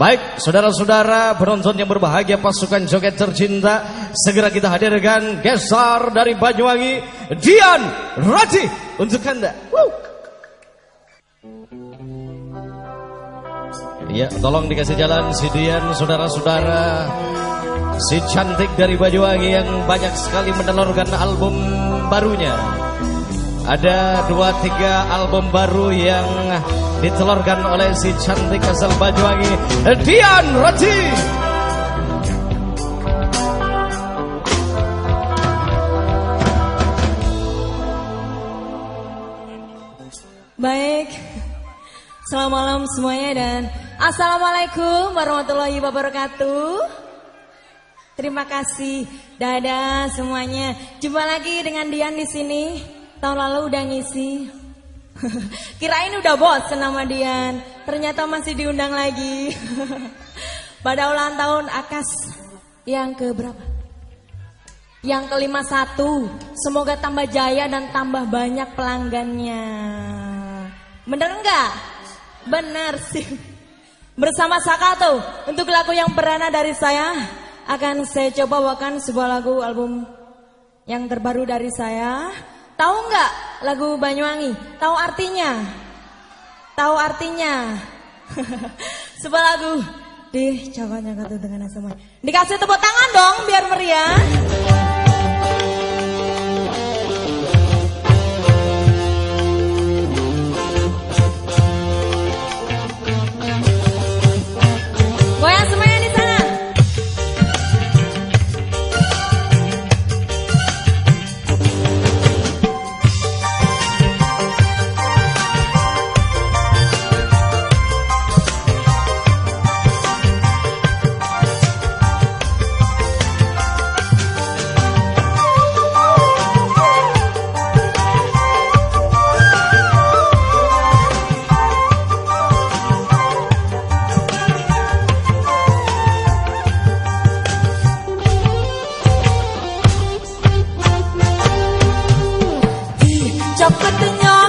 Baik, saudara-saudara penonton yang berbahagia pasukan joget tercinta, segera kita hadirkan gesar dari Banyuwangi, Dian Rati untuk Anda. Woo. Ya, tolong dikasih jalan si Dian, saudara-saudara. Si cantik dari Banyuwangi yang banyak sekali menelurkan album barunya. Ada dua tiga album baru yang ditelurkan oleh si cantik asal Banyuwangi Dian Rati. Baik, selamat malam semuanya dan Assalamualaikum warahmatullahi wabarakatuh. Terima kasih, dadah semuanya. Jumpa lagi dengan Dian di sini Tahun lalu udah ngisi. Kirain udah bosen sama Dian. Ternyata masih diundang lagi. Pada ulang tahun Akas Yang ke berapa? Yang kelima satu. Semoga tambah jaya dan tambah banyak pelanggannya. Bener enggak? Bener sih. Bersama Sakato Untuk lagu yang perdana dari saya Akan saya coba bawakan sebuah lagu album Yang terbaru dari saya Tahu nggak lagu Banyuwangi? Tahu artinya? Tahu artinya? Sebuah lagu di cowoknya kata dengan semua. Dikasih tepuk tangan dong biar meriah. chọc cất từng nhau